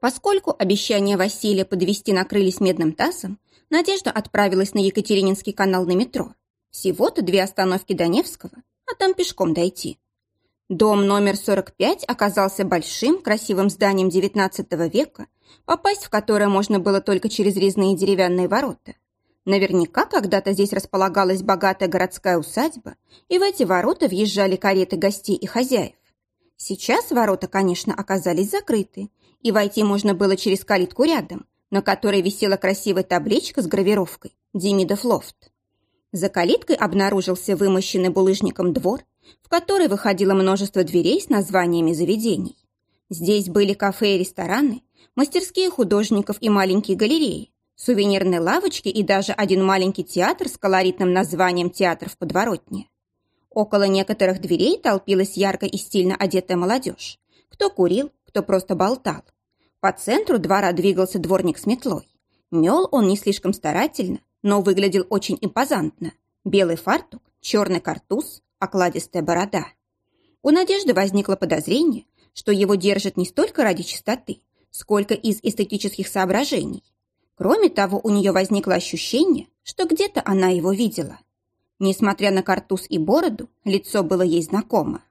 Поскольку обещания Василия подвести накрылись медным тазом, Надежда отправилась на Екатерининский канал на метро. Всего-то две остановки до Невского, а там пешком дойти. Дом номер 45 оказался большим, красивым зданием XIX века, попасть в которое можно было только через резные деревянные ворота. Наверняка когда-то здесь располагалась богатая городская усадьба, и в эти ворота въезжали кареты гостей и хозяев. Сейчас ворота, конечно, оказались закрыты, и войти можно было через калитку рядом, на которой висела красивая табличка с гравировкой «Демидов лофт». За калиткой обнаружился вымощенный булыжником двор, в который выходило множество дверей с названиями заведений. Здесь были кафе и рестораны, мастерские художников и маленькие галереи, сувенирные лавочки и даже один маленький театр с колоритным названием «Театр в подворотне». Около некоторых дверей толпилась ярко и стильно одетая молодежь. Кто курил, кто просто болтал. По центру двора двигался дворник с метлой. Мел он не слишком старательно, но выглядел очень импозантно. Белый фартук, черный картуз, окладистая борода. У Надежды возникло подозрение, что его держат не столько ради чистоты, сколько из эстетических соображений. Кроме того, у нее возникло ощущение, что где-то она его видела. Несмотря на картуз и бороду, лицо было ей знакомо.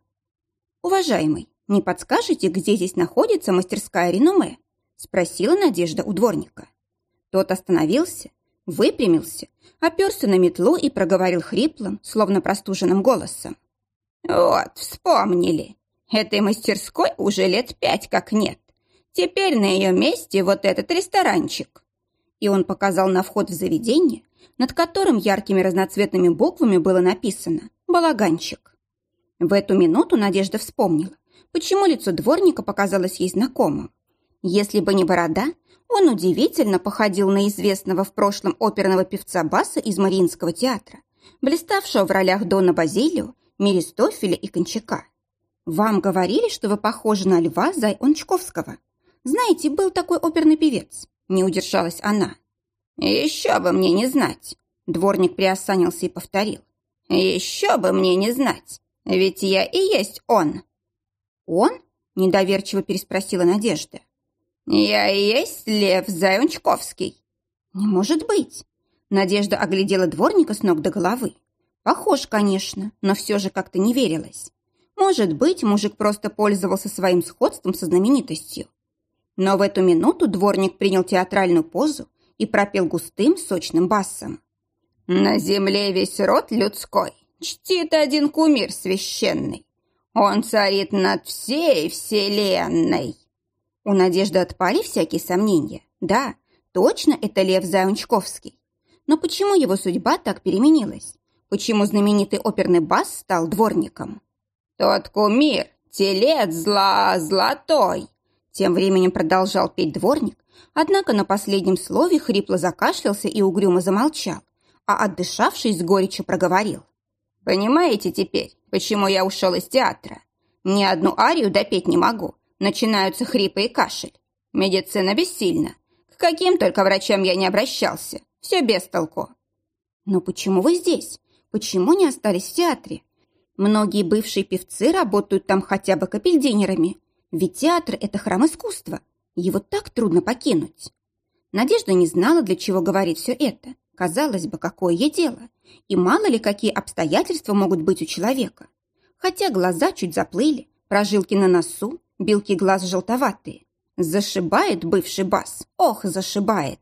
«Уважаемый, не подскажете, где здесь находится мастерская реноме?» спросила Надежда у дворника. Тот остановился, выпрямился, оперся на метлу и проговорил хриплым, словно простуженным голосом. «Вот, вспомнили. Этой мастерской уже лет пять как нет. Теперь на ее месте вот этот ресторанчик». И он показал на вход в заведение, над которым яркими разноцветными буквами было написано «Балаганчик». В эту минуту Надежда вспомнила, почему лицо дворника показалось ей знакомым. Если бы не борода, он удивительно походил на известного в прошлом оперного певца Баса из Мариинского театра, блиставшего в ролях Дона Базилио, Миристофеля и Кончака. Вам говорили, что вы похожи на Льва Зайончковского. Знаете, был такой оперный певец. Не удержалась она. Еще бы мне не знать. Дворник приосанился и повторил. Еще бы мне не знать. Ведь я и есть он. Он? Недоверчиво переспросила Надежда. «Я и есть Лев Зайончковский». «Не может быть». Надежда оглядела дворника с ног до головы. Похож, конечно, но все же как-то не верилось. Может быть, мужик просто пользовался своим сходством со знаменитостью. Но в эту минуту дворник принял театральную позу и пропел густым, сочным басом. «На земле весь род людской чтит один кумир священный. Он царит над всей вселенной». У Надежды отпали всякие сомнения. Да, точно это Лев Заунчковский. Но почему его судьба так переменилась? Почему знаменитый оперный бас стал дворником? «Тот кумир, телец зла золотой!» Тем временем продолжал петь дворник, однако на последнем слове хрипло закашлялся и угрюмо замолчал, а отдышавшись с горечью проговорил. «Понимаете теперь, почему я ушел из театра? Ни одну арию допеть не могу, Начинаются хрипы и кашель. Медицина бессильна. К каким только врачам я не обращался. Все без толку. Но почему вы здесь? Почему не остались в театре? Многие бывшие певцы работают там хотя бы капельдинерами. Ведь театр – это храм искусства. Его так трудно покинуть. Надежда не знала, для чего говорит все это. Казалось бы, какое ей дело. И мало ли, какие обстоятельства могут быть у человека. Хотя глаза чуть заплыли, прожилки на носу, Белки глаз желтоватые. Зашибает бывший бас. Ох, зашибает.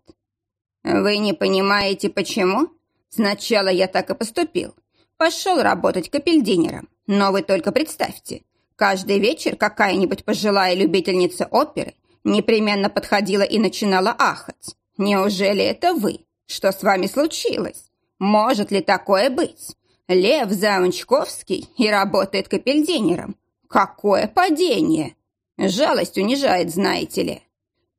Вы не понимаете, почему? Сначала я так и поступил. Пошел работать капельдинером. Но вы только представьте. Каждый вечер какая-нибудь пожилая любительница оперы непременно подходила и начинала ахать. Неужели это вы? Что с вами случилось? Может ли такое быть? Лев Заунчковский и работает капельдинером. Какое падение! Жалость унижает, знаете ли».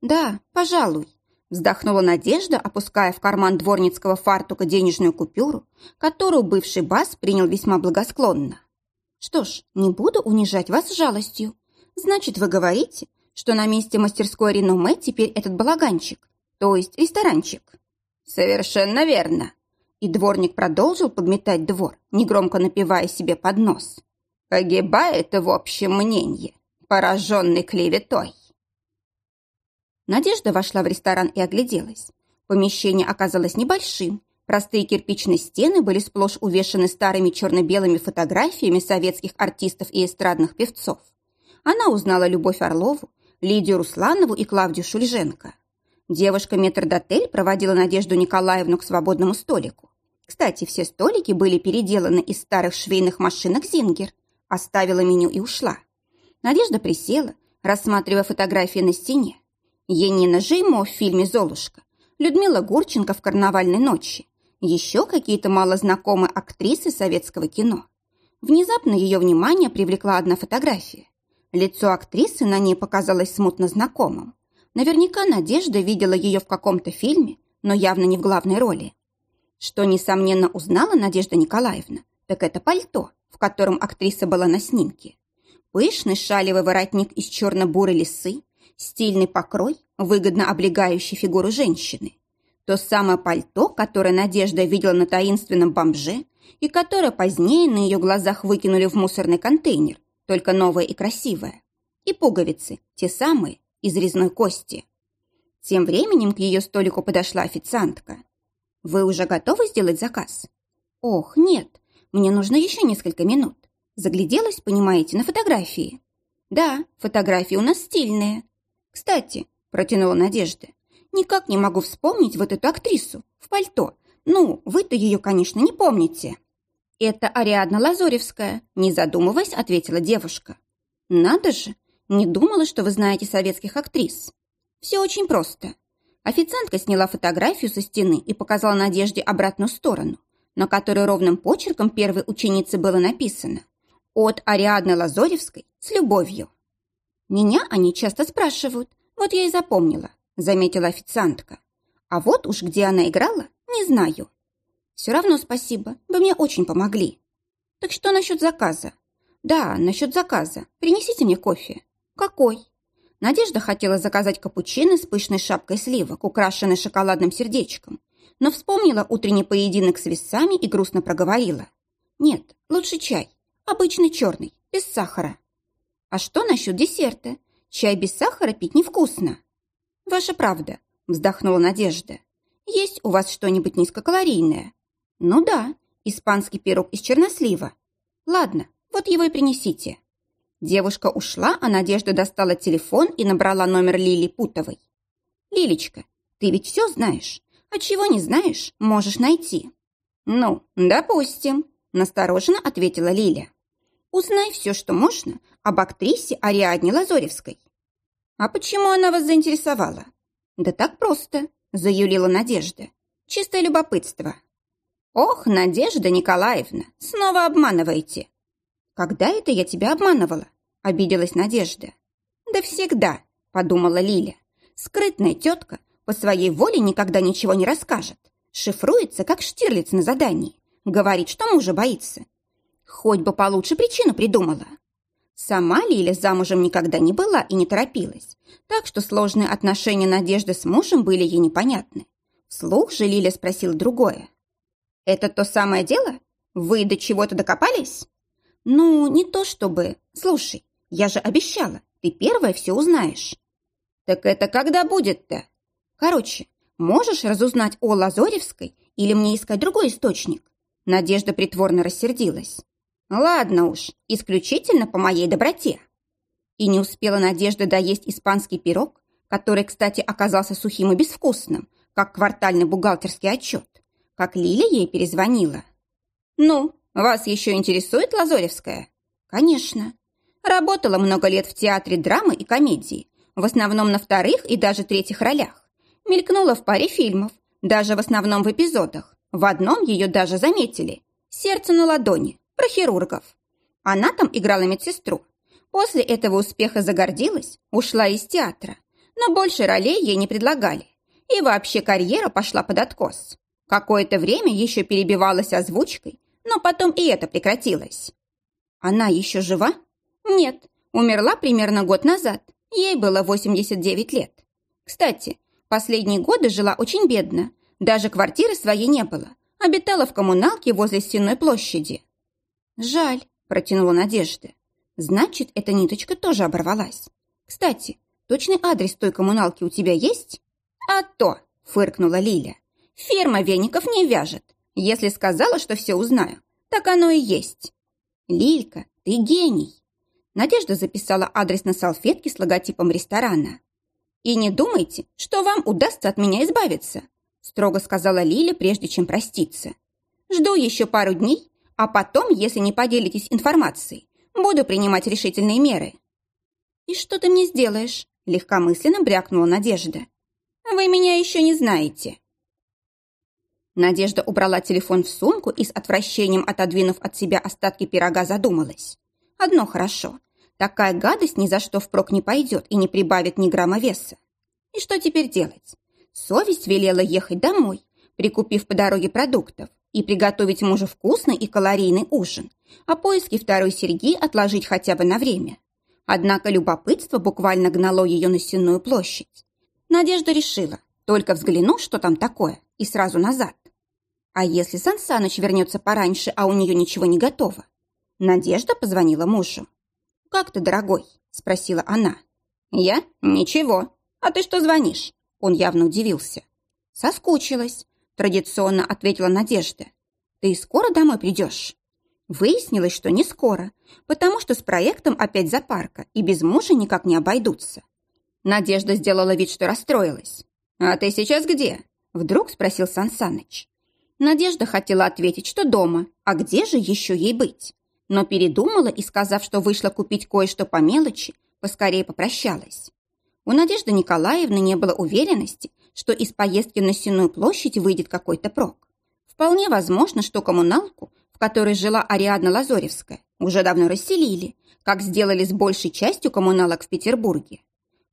«Да, пожалуй», — вздохнула Надежда, опуская в карман дворницкого фартука денежную купюру, которую бывший бас принял весьма благосклонно. «Что ж, не буду унижать вас жалостью. Значит, вы говорите, что на месте мастерской реноме теперь этот балаганчик, то есть ресторанчик?» «Совершенно верно». И дворник продолжил подметать двор, негромко напивая себе под нос. «Погибает в общем мнении пораженный клеветой. Надежда вошла в ресторан и огляделась. Помещение оказалось небольшим. Простые кирпичные стены были сплошь увешаны старыми черно-белыми фотографиями советских артистов и эстрадных певцов. Она узнала Любовь Орлову, Лидию Русланову и Клавдию Шульженко. Девушка-метрдотель проводила Надежду Николаевну к свободному столику. Кстати, все столики были переделаны из старых швейных машинок «Зингер». Оставила меню и ушла. Надежда присела, рассматривая фотографии на стене. Енина Жеймо в фильме «Золушка», Людмила Гурченко в «Карнавальной ночи», еще какие-то малознакомые актрисы советского кино. Внезапно ее внимание привлекла одна фотография. Лицо актрисы на ней показалось смутно знакомым. Наверняка Надежда видела ее в каком-то фильме, но явно не в главной роли. Что, несомненно, узнала Надежда Николаевна, так это пальто, в котором актриса была на снимке. Пышный шалевый воротник из черно-бурой лисы, стильный покрой, выгодно облегающий фигуру женщины. То самое пальто, которое Надежда видела на таинственном бомже и которое позднее на ее глазах выкинули в мусорный контейнер, только новое и красивое. И пуговицы, те самые, из резной кости. Тем временем к ее столику подошла официантка. «Вы уже готовы сделать заказ?» «Ох, нет, мне нужно еще несколько минут. Загляделась, понимаете, на фотографии?» «Да, фотографии у нас стильные». «Кстати», — протянула Надежда, «никак не могу вспомнить вот эту актрису в пальто. Ну, вы-то ее, конечно, не помните». «Это Ариадна Лазоревская», — не задумываясь, ответила девушка. «Надо же! Не думала, что вы знаете советских актрис. Все очень просто». Официантка сняла фотографию со стены и показала Надежде обратную сторону, на которой ровным почерком первой ученицы было написано «От Ариадны Лазоревской с любовью». «Меня они часто спрашивают, вот я и запомнила», — заметила официантка. «А вот уж где она играла, не знаю». Все равно спасибо, вы мне очень помогли. Так что насчет заказа? Да, насчет заказа. Принесите мне кофе. Какой? Надежда хотела заказать капучино с пышной шапкой сливок, украшенной шоколадным сердечком, но вспомнила утренний поединок с весами и грустно проговорила. Нет, лучше чай. Обычный черный, без сахара. А что насчет десерта? Чай без сахара пить невкусно. Ваша правда, вздохнула Надежда. Есть у вас что-нибудь низкокалорийное? «Ну да, испанский пирог из чернослива. Ладно, вот его и принесите». Девушка ушла, а Надежда достала телефон и набрала номер Лили Путовой. «Лилечка, ты ведь все знаешь, а чего не знаешь, можешь найти». «Ну, допустим», – настороженно ответила Лиля. «Узнай все, что можно об актрисе Ариадне Лазоревской». «А почему она вас заинтересовала?» «Да так просто», – заюлила Надежда. «Чистое любопытство». «Ох, Надежда Николаевна, снова обманываете!» «Когда это я тебя обманывала?» – обиделась Надежда. «Да всегда», – подумала Лиля. «Скрытная тетка по своей воле никогда ничего не расскажет. Шифруется, как Штирлиц на задании. Говорит, что мужа боится. Хоть бы получше причину придумала». Сама Лиля замужем никогда не была и не торопилась, так что сложные отношения Надежды с мужем были ей непонятны. Вслух же Лиля спросила другое. «Это то самое дело? Вы до чего-то докопались?» «Ну, не то чтобы. Слушай, я же обещала, ты первая все узнаешь». «Так это когда будет-то?» «Короче, можешь разузнать о Лазоревской или мне искать другой источник?» Надежда притворно рассердилась. «Ладно уж, исключительно по моей доброте». И не успела Надежда доесть испанский пирог, который, кстати, оказался сухим и безвкусным, как квартальный бухгалтерский отчет, как Лиля ей перезвонила. «Ну, вас еще интересует Лазоревская?» «Конечно. Работала много лет в театре драмы и комедии, в основном на вторых и даже третьих ролях. Мелькнула в паре фильмов, даже в основном в эпизодах. В одном ее даже заметили. «Сердце на ладони», про хирургов. Она там играла медсестру. После этого успеха загордилась, ушла из театра. Но больше ролей ей не предлагали. И вообще карьера пошла под откос. Какое-то время еще перебивалась озвучкой, но потом и это прекратилось. Она еще жива? Нет, умерла примерно год назад. Ей было 89 лет. Кстати, последние годы жила очень бедно. Даже квартиры своей не было. Обитала в коммуналке возле Стенной площади. «Жаль», – протянула Надежда. «Значит, эта ниточка тоже оборвалась. Кстати, точный адрес той коммуналки у тебя есть?» «А то!» – фыркнула Лиля. «Фирма веников не вяжет. Если сказала, что все узнаю, так оно и есть». «Лилька, ты гений!» Надежда записала адрес на салфетке с логотипом ресторана. «И не думайте, что вам удастся от меня избавиться», строго сказала Лиля, прежде чем проститься. «Жду еще пару дней, а потом, если не поделитесь информацией, буду принимать решительные меры». «И что ты мне сделаешь?» легкомысленно брякнула Надежда. «Вы меня еще не знаете». Надежда убрала телефон в сумку и с отвращением, отодвинув от себя остатки пирога, задумалась. Одно хорошо. Такая гадость ни за что впрок не пойдет и не прибавит ни грамма веса. И что теперь делать? Совесть велела ехать домой, прикупив по дороге продуктов, и приготовить мужу вкусный и калорийный ужин, а поиски второй серьги отложить хотя бы на время. Однако любопытство буквально гнало ее на Сенную площадь. Надежда решила, только взгляну, что там такое, и сразу назад. А если Сан Саныч вернется пораньше, а у нее ничего не готово? Надежда позвонила мужу. «Как ты, дорогой?» – спросила она. «Я? Ничего. А ты что звонишь?» Он явно удивился. «Соскучилась», – традиционно ответила Надежда. «Ты скоро домой придешь?» Выяснилось, что не скоро, потому что с проектом опять запарка, и без мужа никак не обойдутся. Надежда сделала вид, что расстроилась. «А ты сейчас где?» – вдруг спросил Сансаныч. Надежда хотела ответить, что дома, а где же еще ей быть? но передумала и, сказав, что вышла купить кое-что по мелочи, поскорее попрощалась. У Надежды Николаевны не было уверенности, что из поездки на Сенную площадь выйдет какой-то прок. Вполне возможно, что коммуналку, в которой жила Ариадна Лазоревская, уже давно расселили, как сделали с большей частью коммуналок в Петербурге.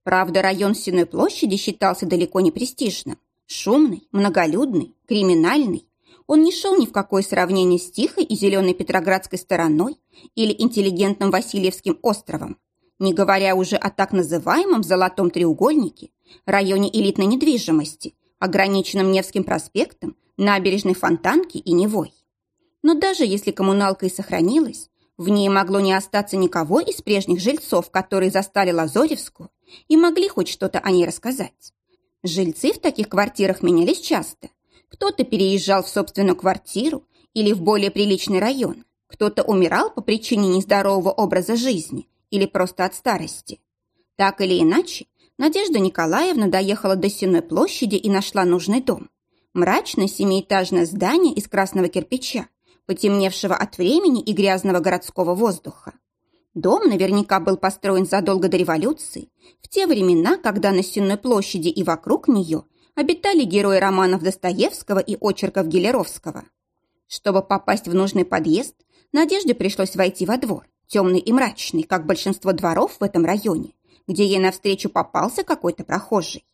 Правда, район Сенной площади считался далеко не престижным. Шумный, многолюдный, криминальный, он не шел ни в какое сравнение с тихой и зеленой Петроградской стороной или интеллигентным Васильевским островом, не говоря уже о так называемом «золотом треугольнике», районе элитной недвижимости, ограниченном Невским проспектом, набережной Фонтанки и Невой. Но даже если коммуналка и сохранилась, в ней могло не остаться никого из прежних жильцов, которые застали Лазоревскую и могли хоть что-то о ней рассказать. Жильцы в таких квартирах менялись часто, кто-то переезжал в собственную квартиру или в более приличный район, кто-то умирал по причине нездорового образа жизни или просто от старости. Так или иначе, Надежда Николаевна доехала до Сенной площади и нашла нужный дом. Мрачное семиэтажное здание из красного кирпича, потемневшего от времени и грязного городского воздуха. Дом наверняка был построен задолго до революции, в те времена, когда на Сенной площади и вокруг нее обитали герои романов Достоевского и очерков Гелеровского. Чтобы попасть в нужный подъезд, Надежде пришлось войти во двор, темный и мрачный, как большинство дворов в этом районе, где ей навстречу попался какой-то прохожий.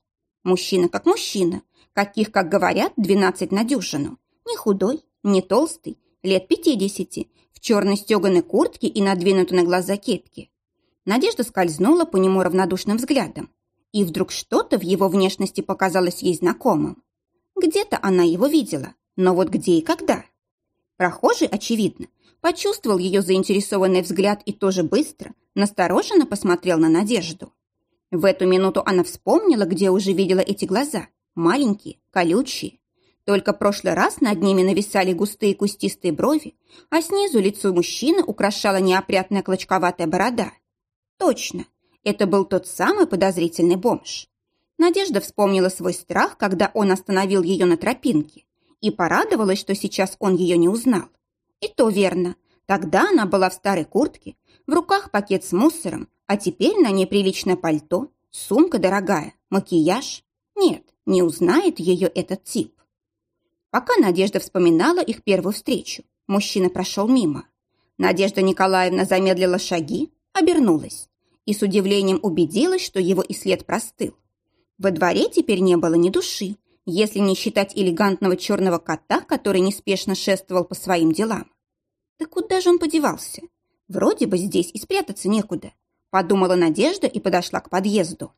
Мужчина как мужчина, каких, как говорят, двенадцать на дюжину. Не худой, не толстый, лет пятидесяти, в черной стеганой куртке и надвинутой на глаза кепке. Надежда скользнула по нему равнодушным взглядом, и вдруг что-то в его внешности показалось ей знакомым. Где-то она его видела, но вот где и когда? Прохожий, очевидно, почувствовал ее заинтересованный взгляд и тоже быстро, настороженно посмотрел на Надежду. В эту минуту она вспомнила, где уже видела эти глаза, маленькие, колючие. Только прошлый раз над ними нависали густые кустистые брови, а снизу лицо мужчины украшала неопрятная клочковатая борода. Точно, это был тот самый подозрительный бомж. Надежда вспомнила свой страх, когда он остановил ее на тропинке, и порадовалась, что сейчас он ее не узнал. И то верно. Тогда она была в старой куртке, в руках пакет с мусором, а теперь на ней приличное пальто, сумка дорогая, макияж. Нет, не узнает ее этот тип. Пока Надежда вспоминала их первую встречу, мужчина прошел мимо. Надежда Николаевна замедлила шаги, обернулась и с удивлением убедилась, что его и след простыл. Во дворе теперь не было ни души, если не считать элегантного черного кота, который неспешно шествовал по своим делам. Да куда же он подевался? Вроде бы здесь и спрятаться некуда, подумала Надежда и подошла к подъезду.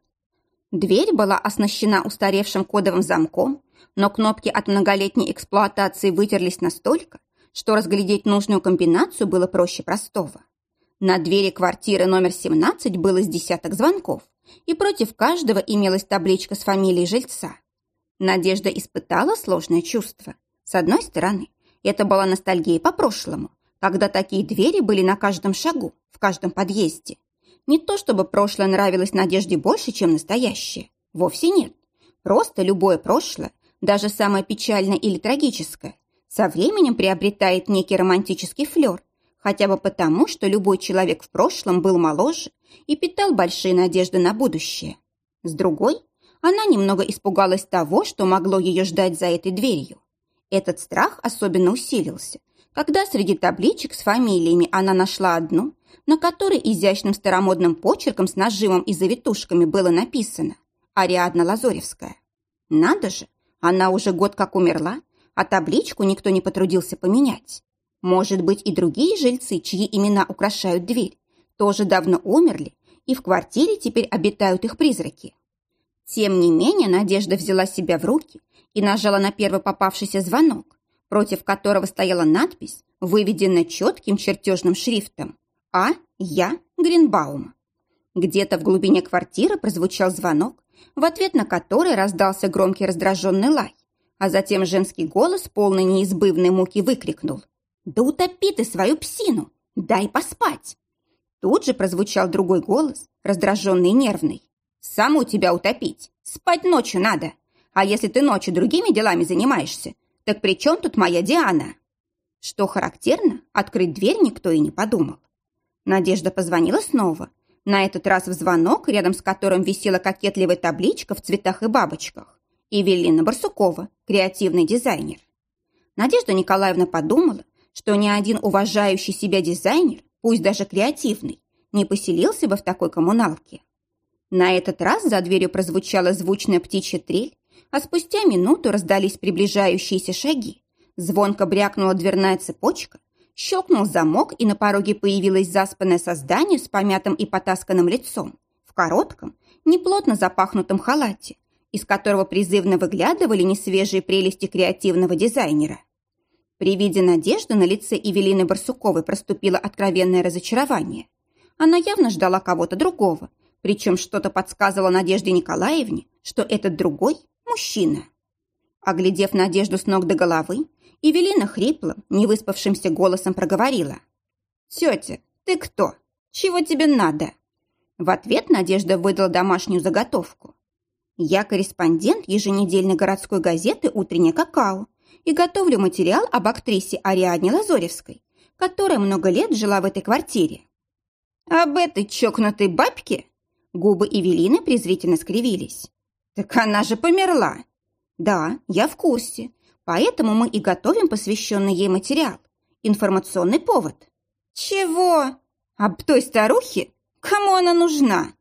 Дверь была оснащена устаревшим кодовым замком, но кнопки от многолетней эксплуатации вытерлись настолько, что разглядеть нужную комбинацию было проще простого. На двери квартиры номер 17 было с десяток звонков, и против каждого имелась табличка с фамилией жильца. Надежда испытала сложное чувство. С одной стороны, это была ностальгия по прошлому, когда такие двери были на каждом шагу, в каждом подъезде. Не то чтобы прошлое нравилось Надежде больше, чем настоящее. Вовсе нет. Просто любое прошлое, даже самое печальное или трагическое, со временем приобретает некий романтический флер, хотя бы потому, что любой человек в прошлом был моложе и питал большие надежды на будущее. С другой, она немного испугалась того, что могло ее ждать за этой дверью. Этот страх особенно усилился, когда среди табличек с фамилиями она нашла одну, на которой изящным старомодным почерком с нажимом и завитушками было написано «Ариадна Лазоревская». Надо же, она уже год как умерла, а табличку никто не потрудился поменять. Может быть, и другие жильцы, чьи имена украшают дверь, тоже давно умерли, и в квартире теперь обитают их призраки. Тем не менее, Надежда взяла себя в руки и нажала на первый попавшийся звонок, против которого стояла надпись, выведенная четким чертежным шрифтом «А. Я. Гринбаум». Где-то в глубине квартиры прозвучал звонок, в ответ на который раздался громкий раздраженный лай, а затем женский голос, полный неизбывной муки, выкрикнул «Да утопи ты свою псину! Дай поспать!» Тут же прозвучал другой голос, раздраженный и нервный. «Саму тебя утопить! Спать ночью надо! А если ты ночью другими делами занимаешься, так при чем тут моя Диана?» Что характерно, открыть дверь никто и не подумал. Надежда позвонила снова, на этот раз в звонок, рядом с которым висела кокетливая табличка в цветах и бабочках. Евелина Барсукова, креативный дизайнер. Надежда Николаевна подумала, что ни один уважающий себя дизайнер, пусть даже креативный, не поселился бы в такой коммуналке. На этот раз за дверью прозвучала звучная птичья трель, а спустя минуту раздались приближающиеся шаги. Звонко брякнула дверная цепочка, щелкнул замок, и на пороге появилось заспанное создание с помятым и потасканным лицом, в коротком, неплотно запахнутом халате, из которого призывно выглядывали несвежие прелести креативного дизайнера. При виде надежды на лице Евелины Барсуковой проступило откровенное разочарование. Она явно ждала кого-то другого, причем что-то подсказывало Надежде Николаевне, что этот другой – мужчина. Оглядев Надежду с ног до головы, Евелина хриплым, невыспавшимся голосом проговорила. «Тетя, ты кто? Чего тебе надо?» В ответ Надежда выдала домашнюю заготовку. «Я корреспондент еженедельной городской газеты «Утреннее какао» и готовлю материал об актрисе Ариадне Лазоревской, которая много лет жила в этой квартире. «Об этой чокнутой бабке?» Губы Эвелины презрительно скривились. «Так она же померла!» «Да, я в курсе, поэтому мы и готовим посвященный ей материал. Информационный повод». «Чего? Об той старухе? Кому она нужна?»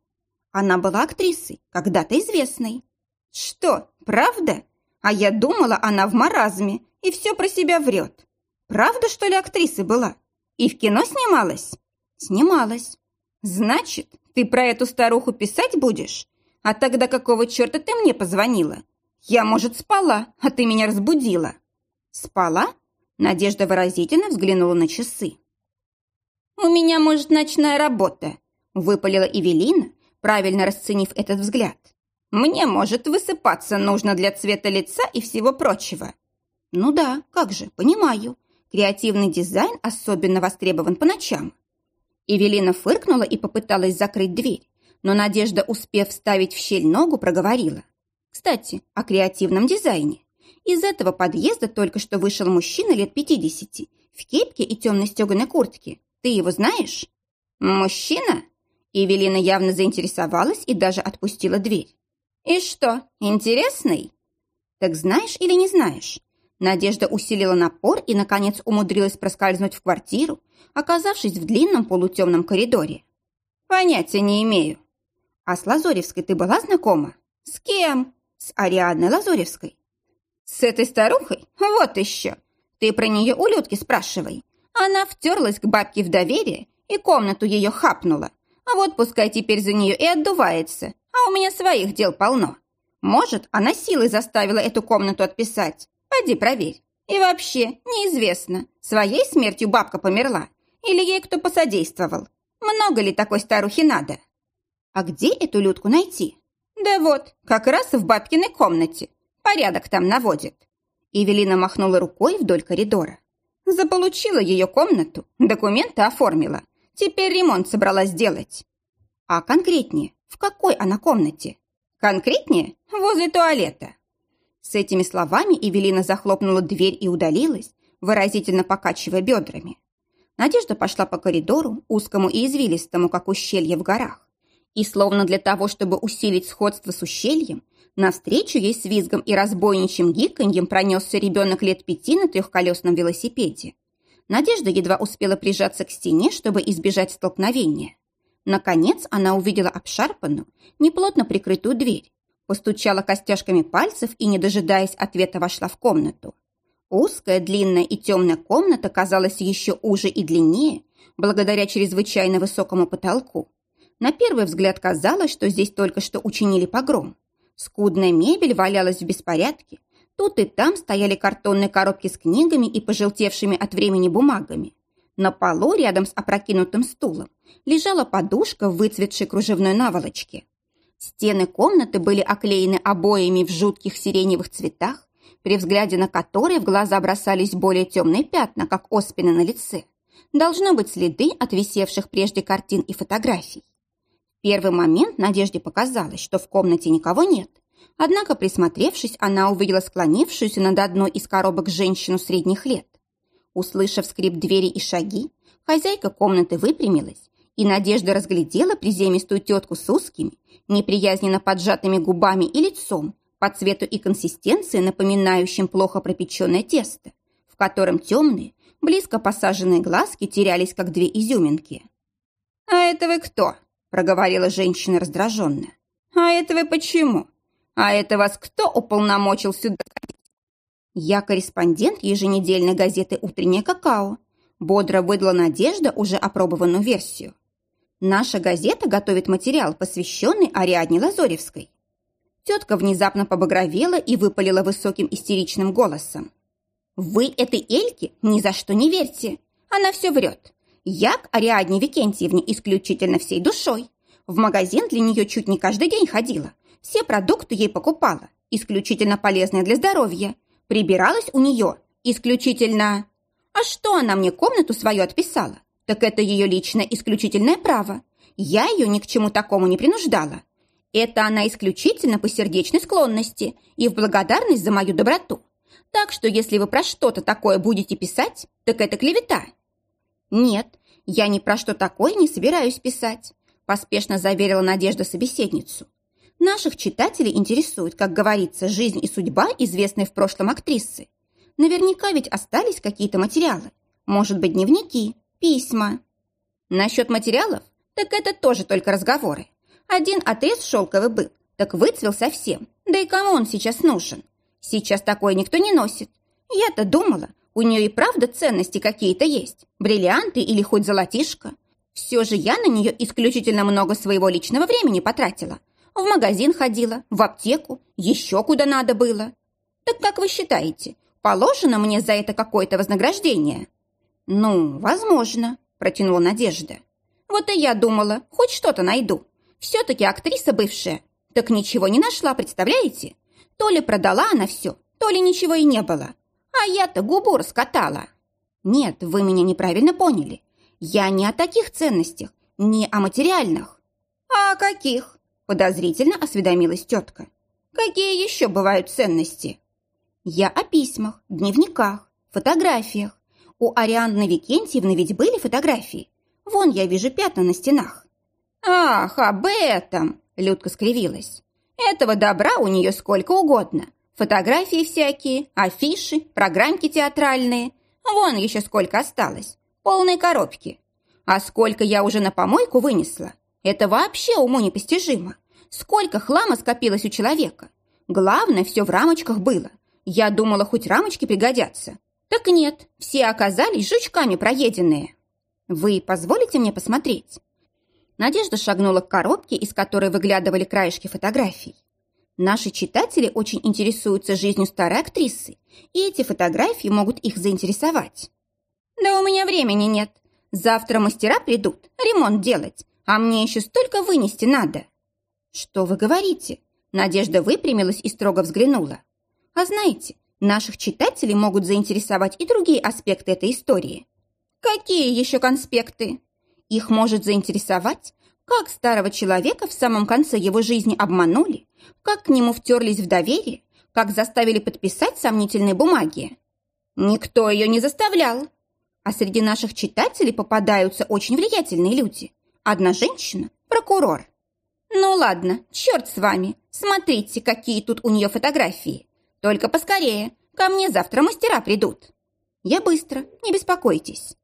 Она была актрисой, когда-то известной. «Что, правда? А я думала, она в маразме и все про себя врет. Правда, что ли, актрисой была? И в кино снималась? Снималась. Значит, ты про эту старуху писать будешь? А тогда какого черта ты мне позвонила? Я, может, спала, а ты меня разбудила. Спала? Надежда выразительно взглянула на часы. «У меня, может, ночная работа», — выпалила Эвелина, правильно расценив этот взгляд. Мне, может, высыпаться нужно для цвета лица и всего прочего. Ну да, как же, понимаю. Креативный дизайн особенно востребован по ночам. Эвелина фыркнула и попыталась закрыть дверь, но Надежда, успев вставить в щель ногу, проговорила. Кстати, о креативном дизайне. Из этого подъезда только что вышел мужчина лет пятидесяти в кепке и темной стеганой куртке. Ты его знаешь? Мужчина? Эвелина явно заинтересовалась и даже отпустила дверь. «И что, интересный?» «Так знаешь или не знаешь?» Надежда усилила напор и, наконец, умудрилась проскользнуть в квартиру, оказавшись в длинном полутемном коридоре. «Понятия не имею». «А с Лазоревской ты была знакома?» «С кем?» «С Ариадной Лазоревской». «С этой старухой? Вот еще! Ты про нее у Людки спрашивай. Она втерлась к бабке в доверие и комнату ее хапнула. А вот пускай теперь за нее и отдувается, а у меня своих дел полно. Может, она силой заставила эту комнату отписать. Пойди проверь. И вообще, неизвестно, своей смертью бабка померла или ей кто посодействовал. Много ли такой старухи надо? А где эту Людку найти? Да вот, как раз в бабкиной комнате. Порядок там наводит. Евелина махнула рукой вдоль коридора. Заполучила ее комнату, документы оформила. Теперь ремонт собралась делать. А конкретнее, в какой она комнате? Конкретнее, возле туалета. С этими словами Евелина захлопнула дверь и удалилась, выразительно покачивая бедрами. Надежда пошла по коридору, узкому и извилистому, как ущелье в горах. И словно для того, чтобы усилить сходство с ущельем, навстречу ей с визгом и разбойничьим гиканьем пронесся ребенок лет пяти на трехколесном велосипеде. Надежда едва успела прижаться к стене, чтобы избежать столкновения. Наконец она увидела обшарпанную, неплотно прикрытую дверь, постучала костяшками пальцев и, не дожидаясь ответа, вошла в комнату. Узкая, длинная и темная комната казалась еще уже и длиннее, благодаря чрезвычайно высокому потолку. На первый взгляд казалось, что здесь только что учинили погром. Скудная мебель валялась в беспорядке. Тут и там стояли картонные коробки с книгами и пожелтевшими от времени бумагами. На полу рядом с опрокинутым стулом лежала подушка в выцветшей кружевной наволочке. Стены комнаты были оклеены обоями в жутких сиреневых цветах, при взгляде на которые в глаза бросались более темные пятна, как оспины на лице. Должно быть следы от висевших прежде картин и фотографий. В первый момент Надежде показалось, что в комнате никого нет. Однако, присмотревшись, она увидела склонившуюся над одной из коробок женщину средних лет. Услышав скрип двери и шаги, хозяйка комнаты выпрямилась, и Надежда разглядела приземистую тетку с узкими, неприязненно поджатыми губами и лицом, по цвету и консистенции напоминающим плохо пропеченное тесто, в котором темные, близко посаженные глазки терялись, как две изюминки. «А это вы кто?» – проговорила женщина раздраженно. «А это вы почему? А это вас кто уполномочил сюда «Я корреспондент еженедельной газеты «Утреннее какао», бодро выдала Надежда уже опробованную версию. Наша газета готовит материал, посвященный Ариадне Лазоревской. Тетка внезапно побагровела и выпалила высоким истеричным голосом. «Вы этой Эльке ни за что не верьте. Она все врет. Я к Ариадне Викентьевне исключительно всей душой. В магазин для нее чуть не каждый день ходила. Все продукты ей покупала, исключительно полезные для здоровья. Прибиралась у нее исключительно... А что она мне комнату свою отписала? так это ее личное исключительное право. Я ее ни к чему такому не принуждала. Это она исключительно по сердечной склонности и в благодарность за мою доброту. Так что если вы про что-то такое будете писать, так это клевета. Нет, я ни про что такое не собираюсь писать, поспешно заверила Надежда собеседницу. Наших читателей интересует, как говорится, жизнь и судьба известной в прошлом актрисы. Наверняка ведь остались какие-то материалы. Может быть, дневники, письма. Насчет материалов, так это тоже только разговоры. Один отрез шелковый был, так выцвел совсем. Да и кому он сейчас нужен? Сейчас такое никто не носит. Я-то думала, у нее и правда ценности какие-то есть. Бриллианты или хоть золотишко. Все же я на нее исключительно много своего личного времени потратила. В магазин ходила, в аптеку, еще куда надо было. Так как вы считаете, положено мне за это какое-то вознаграждение?» «Ну, возможно», – протянула Надежда. «Вот и я думала, хоть что-то найду. Все-таки актриса бывшая. Так ничего не нашла, представляете? То ли продала она все, то ли ничего и не было. А я-то губу раскатала». «Нет, вы меня неправильно поняли. Я не о таких ценностях, не о материальных». «А о каких?» – подозрительно осведомилась тетка. «Какие еще бывают ценности?» «Я о письмах, дневниках, фотографиях, у Арианны Викентьевны ведь были фотографии. Вон я вижу пятна на стенах. Ах, об этом! Людка скривилась. Этого добра у нее сколько угодно. Фотографии всякие, афиши, программки театральные. Вон еще сколько осталось. Полные коробки. А сколько я уже на помойку вынесла. Это вообще уму непостижимо. Сколько хлама скопилось у человека. Главное, все в рамочках было. Я думала, хоть рамочки пригодятся. Так нет, все оказались жучками проеденные. Вы позволите мне посмотреть? Надежда шагнула к коробке, из которой выглядывали краешки фотографий. Наши читатели очень интересуются жизнью старой актрисы, и эти фотографии могут их заинтересовать. «Да у меня времени нет. Завтра мастера придут ремонт делать, а мне еще столько вынести надо». «Что вы говорите?» Надежда выпрямилась и строго взглянула. «А знаете, наших читателей могут заинтересовать и другие аспекты этой истории». «Какие еще конспекты?» «Их может заинтересовать, как старого человека в самом конце его жизни обманули, как к нему втерлись в доверие, как заставили подписать сомнительные бумаги. Никто ее не заставлял. А среди наших читателей попадаются очень влиятельные люди. Одна женщина – прокурор. Ну ладно, черт с вами. Смотрите, какие тут у нее фотографии. Только поскорее, ко мне завтра мастера придут. Я быстро, не беспокойтесь.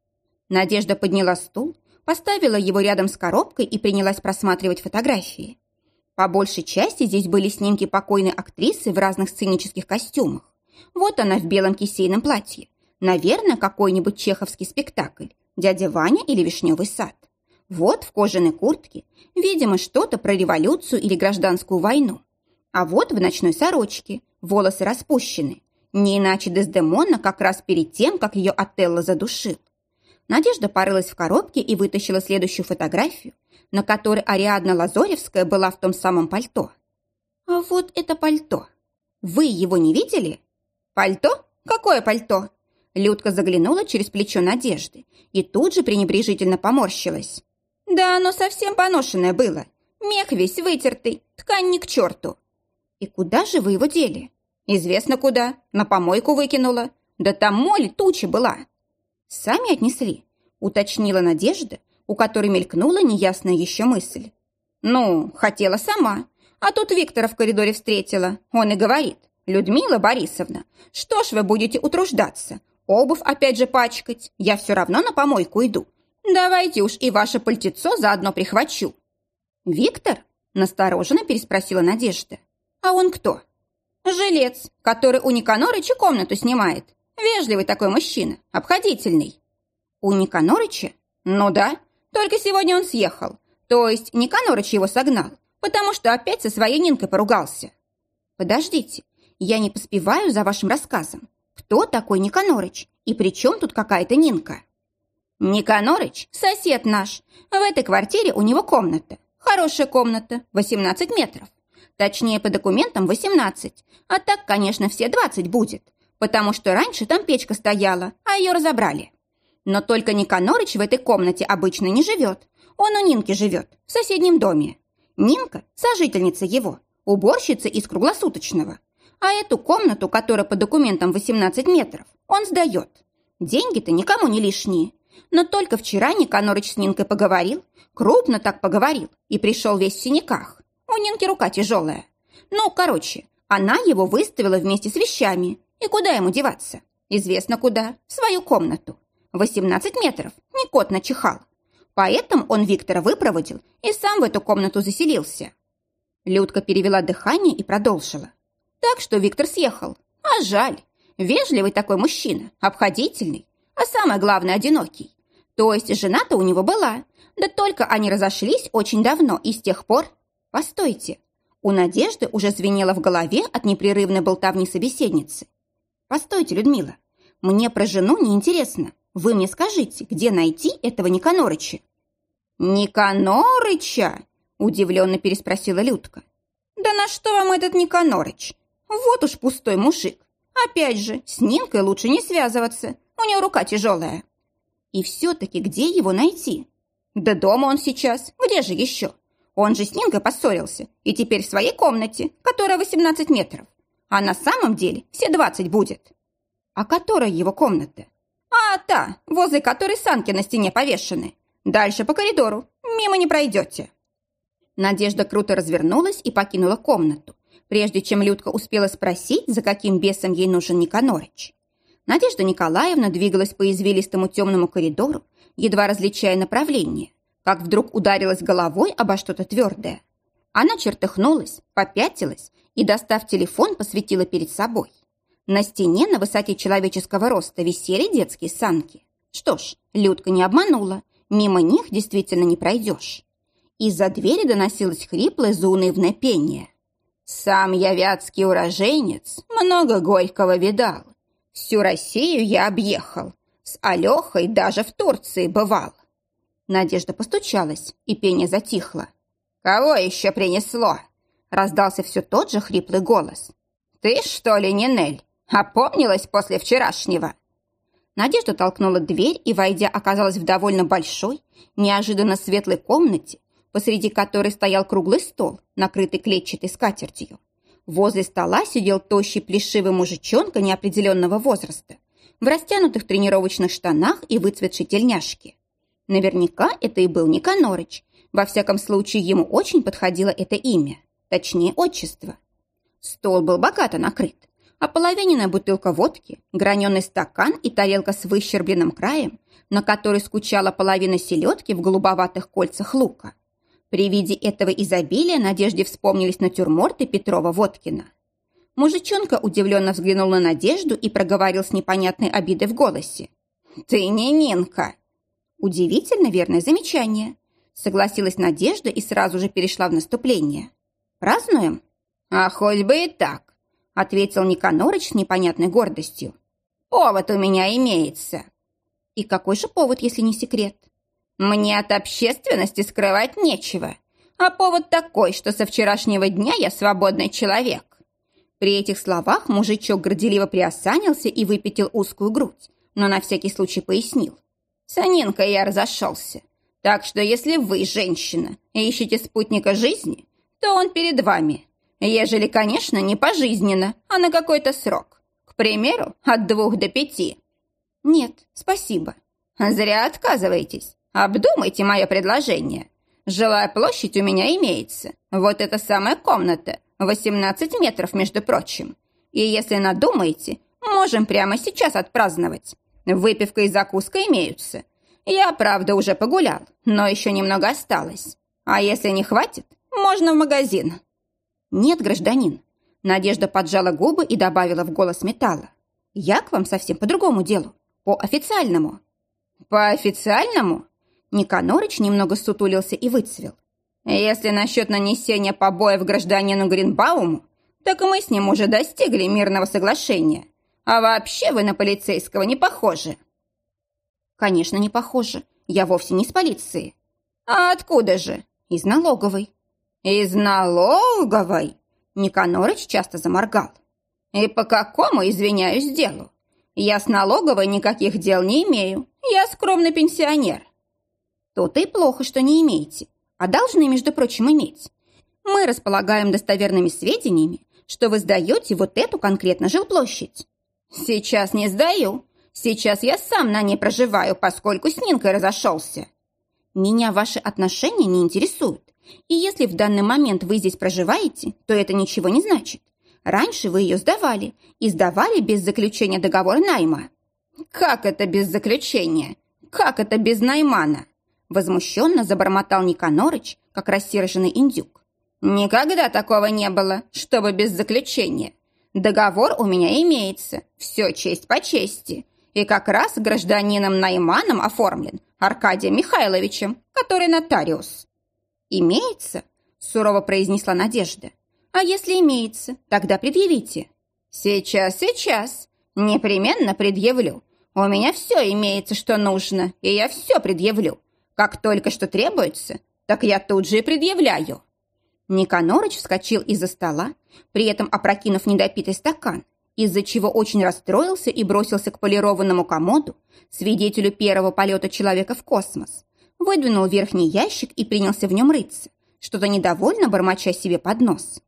Надежда подняла стул, поставила его рядом с коробкой и принялась просматривать фотографии. По большей части здесь были снимки покойной актрисы в разных сценических костюмах. Вот она в белом кисейном платье. Наверное, какой-нибудь чеховский спектакль. «Дядя Ваня» или «Вишневый сад». Вот в кожаной куртке. Видимо, что-то про революцию или гражданскую войну. А вот в ночной сорочке. Волосы распущены. Не иначе Дездемона как раз перед тем, как ее Отелло задушил. Надежда порылась в коробке и вытащила следующую фотографию, на которой Ариадна Лазоревская была в том самом пальто. А вот это пальто. Вы его не видели? Пальто? Какое пальто? Людка заглянула через плечо Надежды и тут же пренебрежительно поморщилась. Да оно совсем поношенное было. Мех весь вытертый, ткань ни к черту. И куда же вы его дели? Известно куда. На помойку выкинула. Да там моль туча была. Сами отнесли, уточнила Надежда, у которой мелькнула неясная еще мысль. «Ну, хотела сама. А тут Виктора в коридоре встретила. Он и говорит, «Людмила Борисовна, что ж вы будете утруждаться? Обувь опять же пачкать. Я все равно на помойку иду. Давайте уж и ваше пальтецо заодно прихвачу». «Виктор?» – настороженно переспросила Надежда. «А он кто?» «Жилец, который у Никанорыча комнату снимает. Вежливый такой мужчина, обходительный». «У Никанорыча?» «Ну да, только сегодня он съехал. То есть Никанорыч его согнал, потому что опять со своей Нинкой поругался. Подождите, я не поспеваю за вашим рассказом. Кто такой Никанорыч? И при чем тут какая-то Нинка? Никанорыч – сосед наш. В этой квартире у него комната. Хорошая комната, 18 метров. Точнее, по документам 18. А так, конечно, все 20 будет. Потому что раньше там печка стояла, а ее разобрали. Но только Никанорыч в этой комнате обычно не живет. Он у Нинки живет, в соседнем доме. Нинка – сожительница его, уборщица из круглосуточного. А эту комнату, которая по документам 18 метров, он сдает. Деньги-то никому не лишние. Но только вчера Никанорыч с Нинкой поговорил, крупно так поговорил, и пришел весь в синяках. У Нинки рука тяжелая. Ну, короче, она его выставила вместе с вещами. И куда ему деваться? Известно куда. В свою комнату. 18 метров, не кот начихал. Поэтому он Виктора выпроводил и сам в эту комнату заселился. Людка перевела дыхание и продолжила. Так что Виктор съехал. А жаль. Вежливый такой мужчина, обходительный, а самое главное, одинокий. То есть жена-то у него была, да только они разошлись очень давно и с тех пор... Постойте, у Надежды уже звенело в голове от непрерывной болтовни собеседницы. Постойте, Людмила, мне про жену неинтересно. Вы мне скажите, где найти этого Никанорыча?» «Никанорыча?» – удивленно переспросила Людка. «Да на что вам этот Никанорыч? Вот уж пустой мужик. Опять же, с Нинкой лучше не связываться, у нее рука тяжелая. И все-таки где его найти? Да дома он сейчас, где же еще? Он же с Нинкой поссорился, и теперь в своей комнате, которая 18 метров. А на самом деле все 20 будет. А которая его комната? А та, возле которой санки на стене повешены. Дальше по коридору. Мимо не пройдете. Надежда круто развернулась и покинула комнату, прежде чем Людка успела спросить, за каким бесом ей нужен Никанорыч. Надежда Николаевна двигалась по извилистому темному коридору, едва различая направление, как вдруг ударилась головой обо что-то твердое. Она чертыхнулась, попятилась и, достав телефон, посветила перед собой. На стене на высоте человеческого роста висели детские санки. Что ж, Людка не обманула. Мимо них действительно не пройдешь. Из-за двери доносилось хриплое заунывное пение. «Сам я вятский уроженец, много горького видал. Всю Россию я объехал, с Алехой даже в Турции бывал. Надежда постучалась, и пение затихло. «Кого еще принесло?» Раздался все тот же хриплый голос. «Ты, что ли, Нинель? Опомнилась после вчерашнего?» Надежда толкнула дверь и, войдя, оказалась в довольно большой, неожиданно светлой комнате, посреди которой стоял круглый стол, накрытый клетчатой скатертью. Возле стола сидел тощий плешивый мужичонка неопределенного возраста, в растянутых тренировочных штанах и выцветшей тельняшке. Наверняка это и был Никанорыч. Во всяком случае, ему очень подходило это имя, точнее, отчество. Стол был богато накрыт. Ополовиненная бутылка водки, граненый стакан и тарелка с выщербленным краем, на которой скучала половина селедки в голубоватых кольцах лука. При виде этого изобилия Надежде вспомнились натюрморты Петрова-Водкина. Мужичонка удивленно взглянул на Надежду и проговорил с непонятной обидой в голосе. «Ты не Нинка!» Удивительно верное замечание. Согласилась Надежда и сразу же перешла в наступление. «Празднуем?» «А хоть бы и так», — ответил Никанорыч с непонятной гордостью. «Повод у меня имеется». «И какой же повод, если не секрет?» Мне от общественности скрывать нечего. А повод такой, что со вчерашнего дня я свободный человек. При этих словах мужичок горделиво приосанился и выпятил узкую грудь, но на всякий случай пояснил. С Анинкой я разошелся. Так что если вы, женщина, ищете спутника жизни, то он перед вами. Ежели, конечно, не пожизненно, а на какой-то срок. К примеру, от двух до пяти. Нет, спасибо. Зря отказываетесь. Обдумайте мое предложение. Жилая площадь у меня имеется. Вот эта самая комната. 18 метров, между прочим. И если надумаете, можем прямо сейчас отпраздновать. Выпивка и закуска имеются. Я, правда, уже погулял, но еще немного осталось. А если не хватит, можно в магазин. Нет, гражданин. Надежда поджала губы и добавила в голос металла. Я к вам совсем по другому делу. По официальному. По официальному? Никанорыч немного сутулился и выцвел. «Если насчет нанесения побоев гражданину Гринбауму, так мы с ним уже достигли мирного соглашения. А вообще вы на полицейского не похожи». «Конечно, не похожи. Я вовсе не из полиции». «А откуда же?» «Из налоговой». «Из налоговой?» Никанорыч часто заморгал. «И по какому, извиняюсь, делу? Я с налоговой никаких дел не имею. Я скромный пенсионер. То-то и плохо, что не имеете, а должны, между прочим, иметь. Мы располагаем достоверными сведениями, что вы сдаете вот эту конкретно жилплощадь. Сейчас не сдаю. Сейчас я сам на ней проживаю, поскольку с Нинкой разошелся. Меня ваши отношения не интересуют. И если в данный момент вы здесь проживаете, то это ничего не значит. Раньше вы ее сдавали, и сдавали без заключения договора найма. Как это без заключения? Как это без наймана? Возмущенно забормотал Никанорыч, как рассерженный индюк. «Никогда такого не было, чтобы без заключения. Договор у меня имеется, все честь по чести. И как раз гражданином Найманом оформлен Аркадием Михайловичем, который нотариус». «Имеется?» – сурово произнесла Надежда. «А если имеется, тогда предъявите». «Сейчас, сейчас. Непременно предъявлю. У меня все имеется, что нужно, и я все предъявлю. Как только что требуется, так я тут же и предъявляю». Никанорыч вскочил из-за стола, при этом опрокинув недопитый стакан, из-за чего очень расстроился и бросился к полированному комоду, свидетелю первого полета человека в космос, выдвинул верхний ящик и принялся в нем рыться, что-то недовольно бормоча себе под нос.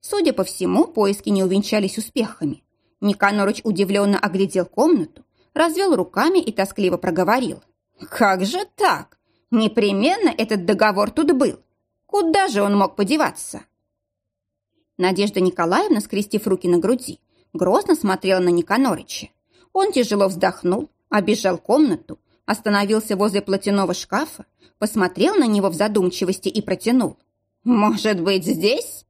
Судя по всему, поиски не увенчались успехами. Никанорыч удивленно оглядел комнату, развел руками и тоскливо проговорил. «Как же так? Непременно этот договор тут был. Куда же он мог подеваться? Надежда Николаевна, скрестив руки на груди, грозно смотрела на Никанорыча. Он тяжело вздохнул, обежал комнату, остановился возле платяного шкафа, посмотрел на него в задумчивости и протянул. «Может быть, здесь?»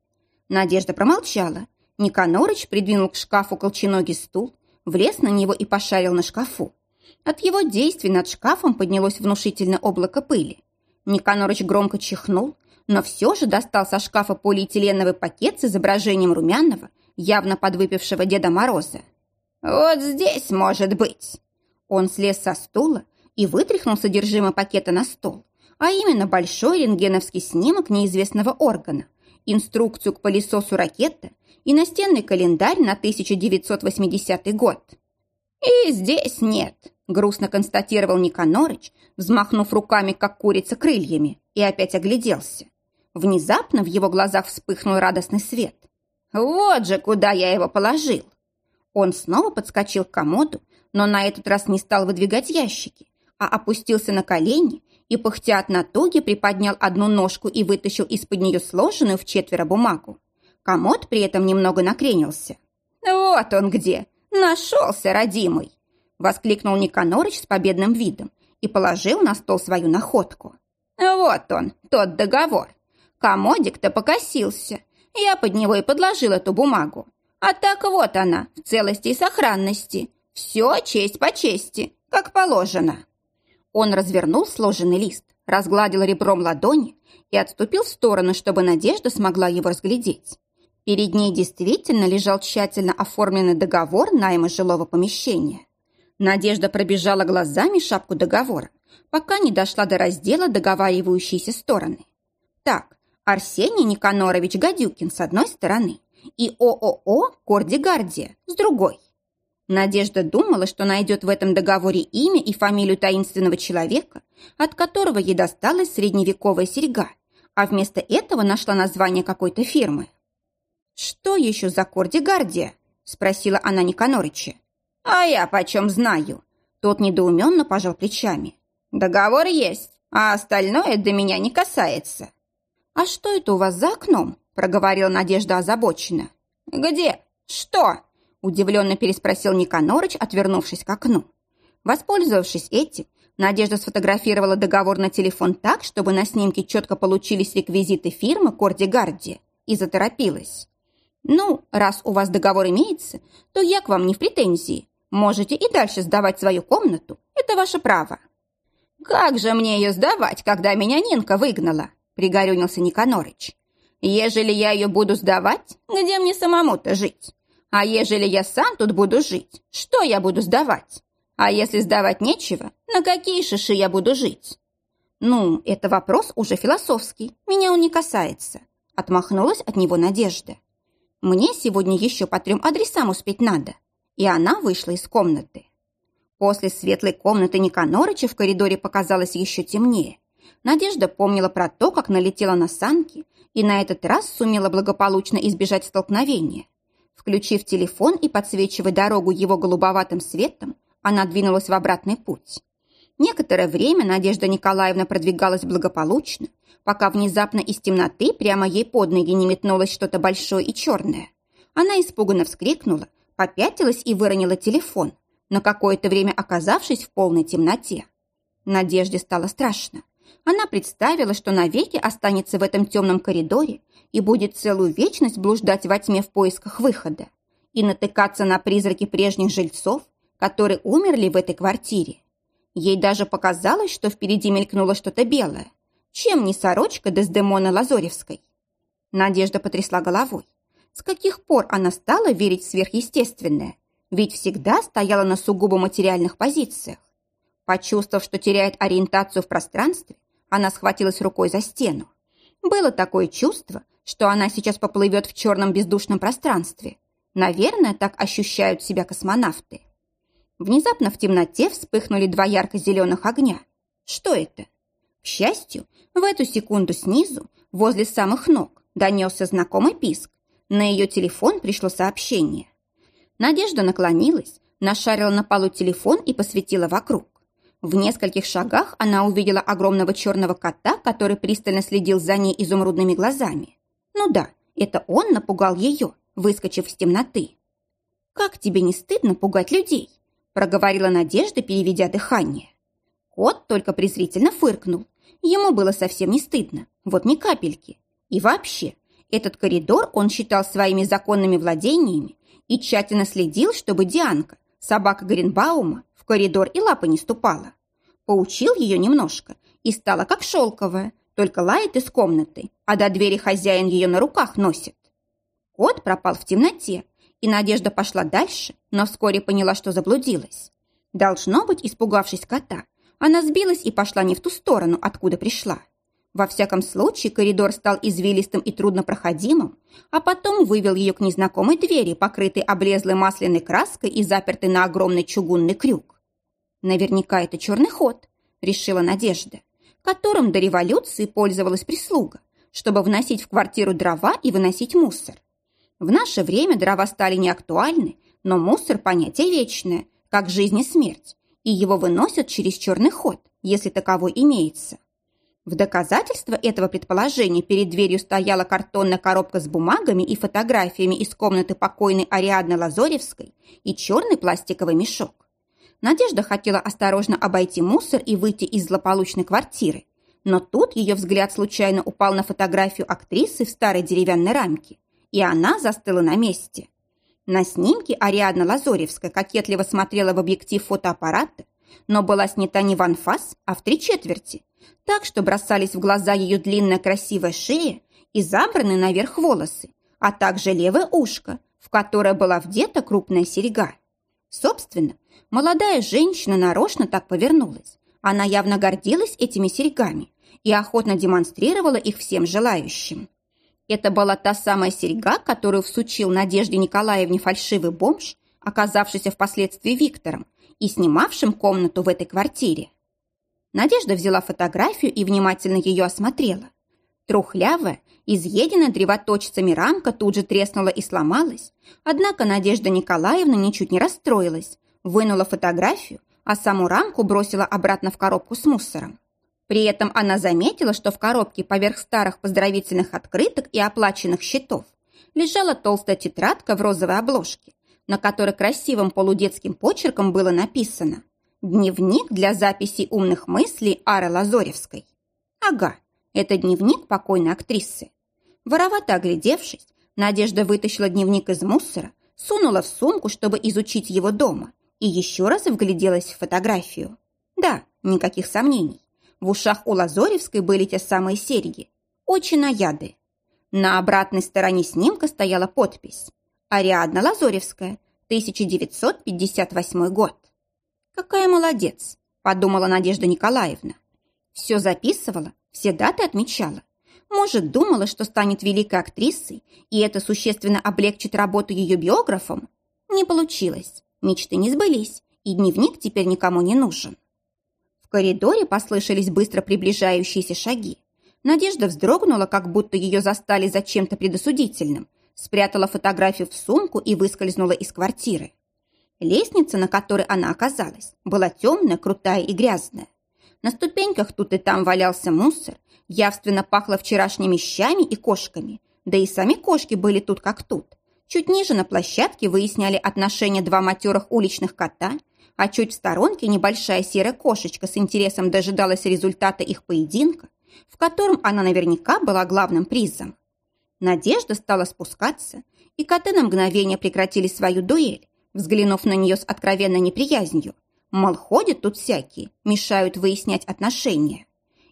Надежда промолчала. Никанорыч придвинул к шкафу колченогий стул, влез на него и пошарил на шкафу. От его действий над шкафом поднялось внушительное облако пыли. Никанорыч громко чихнул, но все же достал со шкафа полиэтиленовый пакет с изображением румяного, явно подвыпившего Деда Мороза. «Вот здесь может быть!» Он слез со стула и вытряхнул содержимое пакета на стол, а именно большой рентгеновский снимок неизвестного органа, инструкцию к пылесосу ракета и настенный календарь на 1980 год. «И здесь нет», — грустно констатировал Никанорыч, взмахнув руками, как курица, крыльями, и опять огляделся. Внезапно в его глазах вспыхнул радостный свет. «Вот же, куда я его положил!» Он снова подскочил к комоду, но на этот раз не стал выдвигать ящики, а опустился на колени и, пыхтя от натуги, приподнял одну ножку и вытащил из-под нее сложенную в четверо бумагу. Комод при этом немного накренился. «Вот он где! Нашелся, родимый!» Воскликнул Никанорыч с победным видом и положил на стол свою находку. «Вот он, тот договор. Комодик-то покосился. Я под него и подложил эту бумагу. А так вот она, в целости и сохранности. Все честь по чести, как положено». Он развернул сложенный лист, разгладил ребром ладони и отступил в сторону, чтобы Надежда смогла его разглядеть. Перед ней действительно лежал тщательно оформленный договор найма жилого помещения. Надежда пробежала глазами шапку договора, пока не дошла до раздела договаривающиеся стороны. Так, Арсений Никанорович Гадюкин с одной стороны и ООО «Корди-Гардия» с другой. Надежда думала, что найдет в этом договоре имя и фамилию таинственного человека, от которого ей досталась средневековая серьга, а вместо этого нашла название какой-то фирмы. «Что еще за Корди-Гардия?» – спросила она Никанорыча. «А я почем знаю?» Тот недоуменно пожал плечами. «Договор есть, а остальное до меня не касается». «А что это у вас за окном?» – проговорила Надежда озабоченно. «Где? Что?» Удивленно переспросил Никанорыч, отвернувшись к окну. Воспользовавшись этим, Надежда сфотографировала договор на телефон так, чтобы на снимке четко получились реквизиты фирмы Корди Гарди, и заторопилась. «Ну, раз у вас договор имеется, то я к вам не в претензии. Можете и дальше сдавать свою комнату. Это ваше право». «Как же мне ее сдавать, когда меня Нинка выгнала?» – пригорюнился Никанорыч. «Ежели я ее буду сдавать, где мне самому-то жить? А ежели я сам тут буду жить, что я буду сдавать? А если сдавать нечего, на какие шиши я буду жить? Ну, это вопрос уже философский, меня он не касается. Отмахнулась от него Надежда. Мне сегодня еще по трем адресам успеть надо. И она вышла из комнаты. После светлой комнаты Никанорыча в коридоре показалось еще темнее. Надежда помнила про то, как налетела на санки, и на этот раз сумела благополучно избежать столкновения. Включив телефон и подсвечивая дорогу его голубоватым светом, она двинулась в обратный путь. Некоторое время Надежда Николаевна продвигалась благополучно, пока внезапно из темноты прямо ей под ноги не метнулось что-то большое и черное. Она испуганно вскрикнула, попятилась и выронила телефон, на какое-то время оказавшись в полной темноте. Надежде стало страшно. Она представила, что навеки останется в этом темном коридоре и будет целую вечность блуждать во тьме в поисках выхода и натыкаться на призраки прежних жильцов, которые умерли в этой квартире. Ей даже показалось, что впереди мелькнуло что-то белое. Чем не сорочка Дездемона Лазоревской? Надежда потрясла головой. С каких пор она стала верить в сверхъестественное? Ведь всегда стояла на сугубо материальных позициях. Почувствовав, что теряет ориентацию в пространстве, она схватилась рукой за стену. Было такое чувство, что она сейчас поплывет в черном бездушном пространстве. Наверное, так ощущают себя космонавты. Внезапно в темноте вспыхнули два ярко-зеленых огня. Что это? К счастью, в эту секунду снизу, возле самых ног, донесся знакомый писк. На ее телефон пришло сообщение. Надежда наклонилась, нашарила на полу телефон и посветила вокруг. В нескольких шагах она увидела огромного черного кота, который пристально следил за ней изумрудными глазами. Ну да, это он напугал ее, выскочив из темноты. «Как тебе не стыдно пугать людей?» проговорила Надежда, переведя дыхание. Кот только презрительно фыркнул. Ему было совсем не стыдно, вот ни капельки. И вообще, этот коридор он считал своими законными владениями и тщательно следил, чтобы Дианка, собака Гринбаума, в коридор и лапы не ступала. Поучил ее немножко и стала как шелковая, только лает из комнаты, а до двери хозяин ее на руках носит. Кот пропал в темноте, и Надежда пошла дальше, но вскоре поняла, что заблудилась. Должно быть, испугавшись кота, Она сбилась и пошла не в ту сторону, откуда пришла. Во всяком случае, коридор стал извилистым и труднопроходимым, а потом вывел ее к незнакомой двери, покрытой облезлой масляной краской и запертой на огромный чугунный крюк. «Наверняка это черный ход», — решила Надежда, которым до революции пользовалась прислуга, чтобы вносить в квартиру дрова и выносить мусор. В наше время дрова стали неактуальны, но мусор – понятие вечное, как жизнь и смерть, и его выносят через черный ход, если таковой имеется. В доказательство этого предположения перед дверью стояла картонная коробка с бумагами и фотографиями из комнаты покойной Ариадны Лазоревской и черный пластиковый мешок. Надежда хотела осторожно обойти мусор и выйти из злополучной квартиры, но тут ее взгляд случайно упал на фотографию актрисы в старой деревянной рамке, и она застыла на месте. На снимке Ариадна Лазоревская кокетливо смотрела в объектив фотоаппарата, но была снята не в анфас, а в три четверти, так что бросались в глаза ее длинная красивая шея и забранные наверх волосы, а также левое ушко, в которое была вдета крупная серьга. Собственно, молодая женщина нарочно так повернулась. Она явно гордилась этими серьгами и охотно демонстрировала их всем желающим. Это была та самая серьга, которую всучил Надежде Николаевне фальшивый бомж, оказавшийся впоследствии Виктором и снимавшим комнату в этой квартире. Надежда взяла фотографию и внимательно ее осмотрела. Трухлявая, изъеденная древоточцами рамка тут же треснула и сломалась, однако Надежда Николаевна ничуть не расстроилась, вынула фотографию, а саму рамку бросила обратно в коробку с мусором. При этом она заметила, что в коробке поверх старых поздравительных открыток и оплаченных счетов лежала толстая тетрадка в розовой обложке, на которой красивым полудетским почерком было написано «Дневник для записей умных мыслей Ары Лазоревской». Ага, это дневник покойной актрисы. Воровато оглядевшись, Надежда вытащила дневник из мусора, сунула в сумку, чтобы изучить его дома, и еще раз вгляделась в фотографию. Да, никаких сомнений. В ушах у Лазоревской были те самые серьги. Очень наяды. На обратной стороне снимка стояла подпись. Ариадна Лазоревская, 1958 год. «Какая молодец!» – подумала Надежда Николаевна. Все записывала, все даты отмечала. Может, думала, что станет великой актрисой, и это существенно облегчит работу ее биографом? Не получилось. Мечты не сбылись, и дневник теперь никому не нужен. В коридоре послышались быстро приближающиеся шаги. Надежда вздрогнула, как будто ее застали за чем-то предосудительным, спрятала фотографию в сумку и выскользнула из квартиры. Лестница, на которой она оказалась, была темная, крутая и грязная. На ступеньках тут и там валялся мусор, явственно пахло вчерашними щами и кошками, да и сами кошки были тут как тут. Чуть ниже на площадке выясняли отношения два матерых уличных кота – а чуть в сторонке небольшая серая кошечка с интересом дожидалась результата их поединка, в котором она наверняка была главным призом. Надежда стала спускаться, и коты на мгновение прекратили свою дуэль, взглянув на нее с откровенной неприязнью. Мол, ходят тут всякие, мешают выяснять отношения.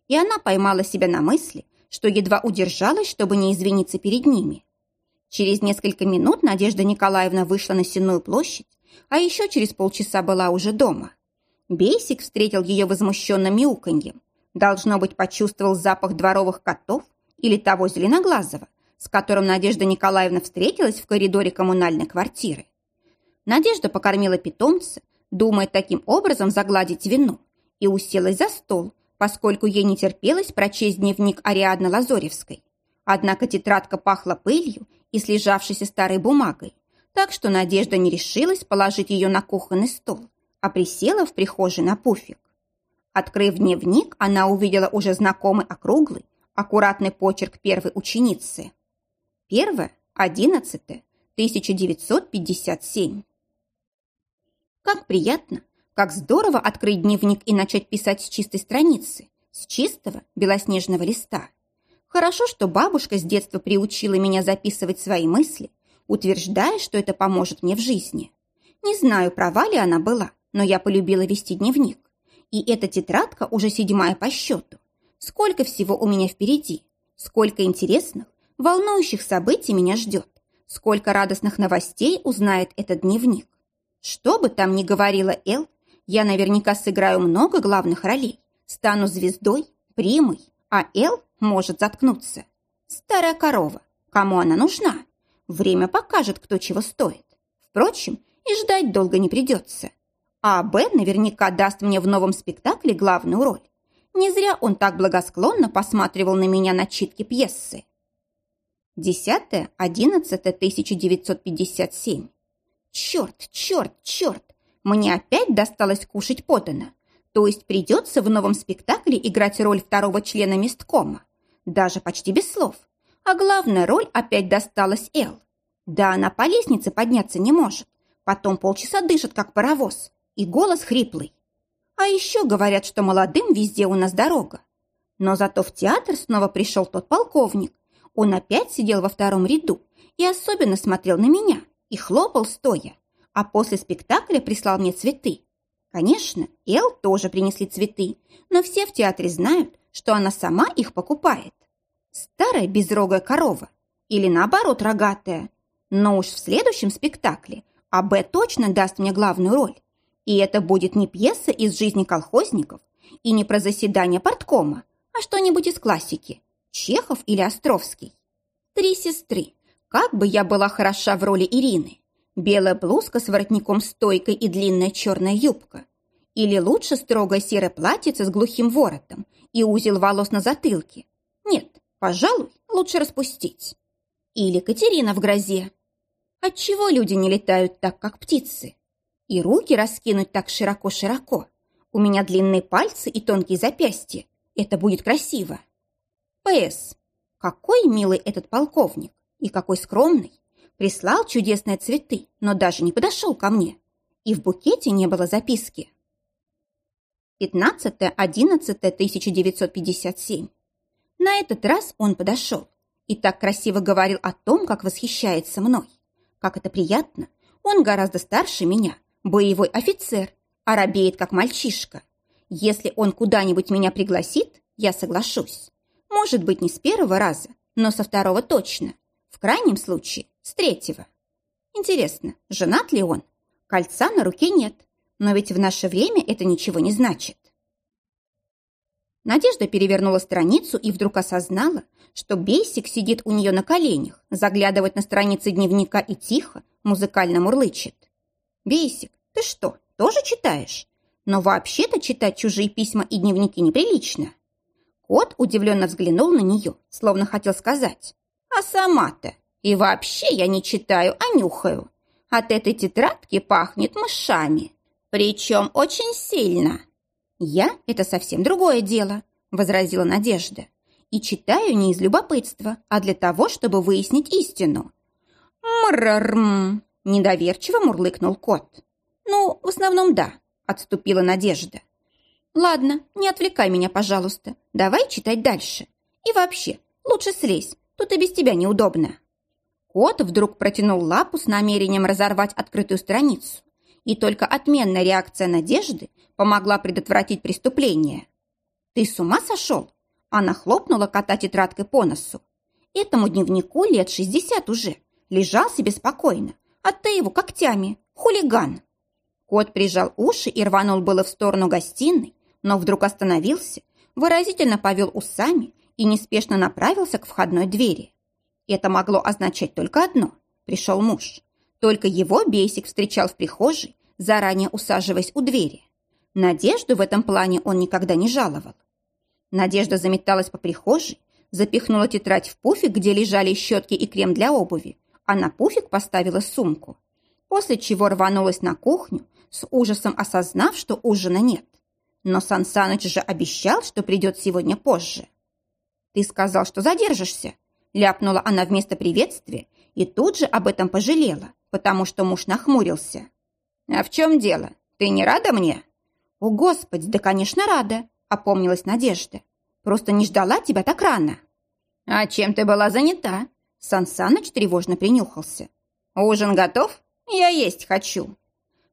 И она поймала себя на мысли, что едва удержалась, чтобы не извиниться перед ними. Через несколько минут Надежда Николаевна вышла на Сенную площадь а еще через полчаса была уже дома. Бейсик встретил ее возмущенным мяуканьем. Должно быть, почувствовал запах дворовых котов или того зеленоглазого, с которым Надежда Николаевна встретилась в коридоре коммунальной квартиры. Надежда покормила питомца, думая таким образом загладить вину, и уселась за стол, поскольку ей не терпелось прочесть дневник Ариадны Лазоревской. Однако тетрадка пахла пылью и слежавшейся старой бумагой, так что Надежда не решилась положить ее на кухонный стол, а присела в прихожей на пуфик. Открыв дневник, она увидела уже знакомый округлый, аккуратный почерк первой ученицы. Первое, одиннадцатое, 1957. Как приятно, как здорово открыть дневник и начать писать с чистой страницы, с чистого белоснежного листа. Хорошо, что бабушка с детства приучила меня записывать свои мысли – утверждая, что это поможет мне в жизни. Не знаю, права ли она была, но я полюбила вести дневник. И эта тетрадка уже седьмая по счету. Сколько всего у меня впереди, сколько интересных, волнующих событий меня ждет, сколько радостных новостей узнает этот дневник. Что бы там ни говорила Эл, Я наверняка сыграю много главных ролей, стану звездой, примой, а Эл может заткнуться. Старая корова, кому она нужна? Время покажет, кто чего стоит. Впрочем, и ждать долго не придется. А Б наверняка даст мне в новом спектакле главную роль. Не зря он так благосклонно посматривал на меня на читки пьесы. 10-11-1957. Черт, черт, черт! Мне опять досталось кушать подано. То есть придется в новом спектакле играть роль второго члена месткома. Даже почти без слов. А главная роль опять досталась Эл. Да она по лестнице подняться не может. Потом полчаса дышит, как паровоз. И голос хриплый. А еще говорят, что молодым везде у нас дорога. Но зато в театр снова пришел тот полковник. Он опять сидел во втором ряду и особенно смотрел на меня и хлопал стоя. А после спектакля прислал мне цветы. Конечно, Эл тоже принесли цветы, но все в театре знают, что она сама их покупает. Старая безрогая корова или наоборот рогатая. Но уж в следующем спектакле АБ точно даст мне главную роль. И это будет не пьеса из жизни колхозников и не про заседание порткома, а что-нибудь из классики. Чехов или Островский. Три сестры. Как бы я была хороша в роли Ирины. Белая блузка с воротником стойкой и длинная черная юбка. Или лучше строгое серое платьице с глухим воротом и узел волос на затылке. Нет, пожалуй, лучше распустить. Или Катерина в грозе. Отчего люди не летают так, как птицы? И руки раскинуть так широко-широко. У меня длинные пальцы и тонкие запястья. Это будет красиво. П.С. Какой милый этот полковник и какой скромный. Прислал чудесные цветы, но даже не подошел ко мне. И в букете не было записки. 15.11.1957. На этот раз он подошел и так красиво говорил о том, как восхищается мной. Как это приятно. Он гораздо старше меня, боевой офицер, а робеет, как мальчишка. Если он куда-нибудь меня пригласит, я соглашусь. Может быть, не с первого раза, но со второго точно. В крайнем случае, с третьего. Интересно, женат ли он? Кольца на руке нет, но ведь в наше время это ничего не значит. Надежда перевернула страницу и вдруг осознала, что Бейсик сидит у нее на коленях, заглядывает на страницы дневника и тихо, музыкально мурлычет. «Бейсик, ты что, тоже читаешь? Но вообще-то читать чужие письма и дневники неприлично». Кот удивленно взглянул на нее, словно хотел сказать. «А сама-то? И вообще я не читаю, а нюхаю. От этой тетрадки пахнет мышами. Причем очень сильно». «Я — это совсем другое дело», — возразила Надежда. «И читаю не из любопытства, а для того, чтобы выяснить истину». «Мрррм!» Недоверчиво мурлыкнул кот. «Ну, в основном да», — отступила Надежда. «Ладно, не отвлекай меня, пожалуйста. Давай читать дальше. И вообще, лучше слезь, тут и без тебя неудобно». Кот вдруг протянул лапу с намерением разорвать открытую страницу, и только отменная реакция Надежды помогла предотвратить преступление. «Ты с ума сошел?» Она хлопнула кота тетрадкой по носу. «Этому дневнику лет шестьдесят уже. Лежал себе спокойно, а ты его когтями. Хулиган!» Кот прижал уши и рванул было в сторону гостиной, но вдруг остановился, выразительно повел усами и неспешно направился к входной двери. Это могло означать только одно – пришел муж. Только его Бейсик встречал в прихожей, заранее усаживаясь у двери. Надежду в этом плане он никогда не жаловал. Надежда заметалась по прихожей, запихнула тетрадь в пуфик, где лежали щетки и крем для обуви, а на пуфик поставила сумку, после чего рванулась на кухню, с ужасом осознав, что ужина нет. Но Сан Саныч же обещал, что придет сегодня позже. «Ты сказал, что задержишься», — ляпнула она вместо приветствия и тут же об этом пожалела, потому что муж нахмурился. «А в чем дело? Ты не рада мне?» «О, Господи, да, конечно, рада», — опомнилась Надежда. «Просто не ждала тебя так рано». «А чем ты была занята?» Сансаныч тревожно принюхался. «Ужин готов? Я есть хочу».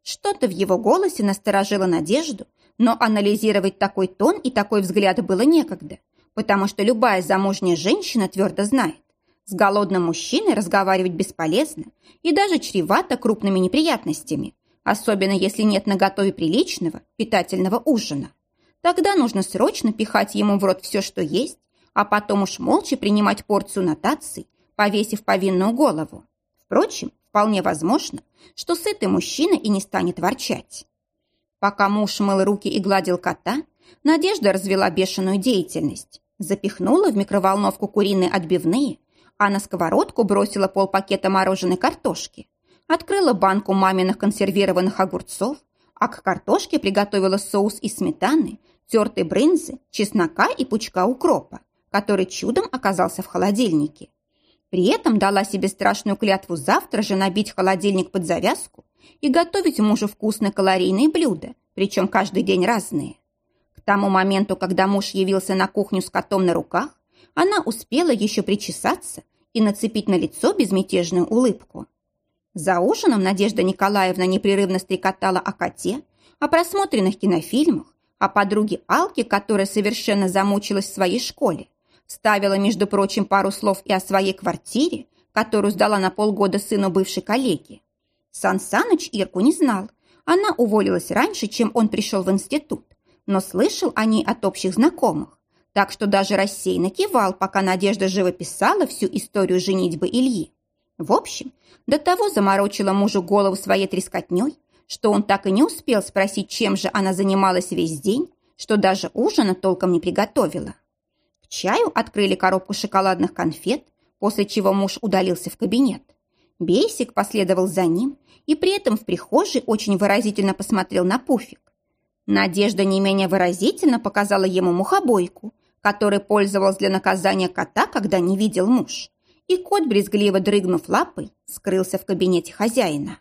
Что-то в его голосе насторожило надежду, но анализировать такой тон и такой взгляд было некогда, потому что любая замужняя женщина твердо знает, с голодным мужчиной разговаривать бесполезно и даже чревато крупными неприятностями, особенно если нет наготове приличного, питательного ужина. Тогда нужно срочно пихать ему в рот все, что есть, а потом уж молча принимать порцию нотаций, повесив повинную голову. Впрочем, вполне возможно, что сытый мужчина и не станет ворчать. Пока муж мыл руки и гладил кота, Надежда развела бешеную деятельность. Запихнула в микроволновку куриные отбивные, а на сковородку бросила полпакета мороженой картошки. Открыла банку маминых консервированных огурцов, а к картошке приготовила соус из сметаны, тертой брынзы, чеснока и пучка укропа, который чудом оказался в холодильнике. При этом дала себе страшную клятву завтра же набить холодильник под завязку и готовить мужу вкусные калорийные блюда, причем каждый день разные. Тому моменту, когда муж явился на кухню с котом на руках, она успела еще причесаться и нацепить на лицо безмятежную улыбку. За ужином Надежда Николаевна непрерывно стрекотала о коте, о просмотренных кинофильмах, о подруге Алке, которая совершенно замучилась в своей школе, ставила, между прочим, пару слов и о своей квартире, которую сдала на полгода сыну бывшей коллеги. Сан Саныч Ирку не знал. Она уволилась раньше, чем он пришел в институт, но слышал о ней от общих знакомых, так что даже рассеянно кивал, пока Надежда живописала всю историю женитьбы Ильи. В общем, до того заморочила мужу голову своей трескотней, что он так и не успел спросить, чем же она занималась весь день, что даже ужина толком не приготовила. К чаю открыли коробку шоколадных конфет, после чего муж удалился в кабинет. Бейсик последовал за ним и при этом в прихожей очень выразительно посмотрел на пуфик. Надежда не менее выразительно показала ему мухобойку, которой пользовался для наказания кота, когда не видел муж. И кот, брезгливо дрыгнув лапой, скрылся в кабинете хозяина.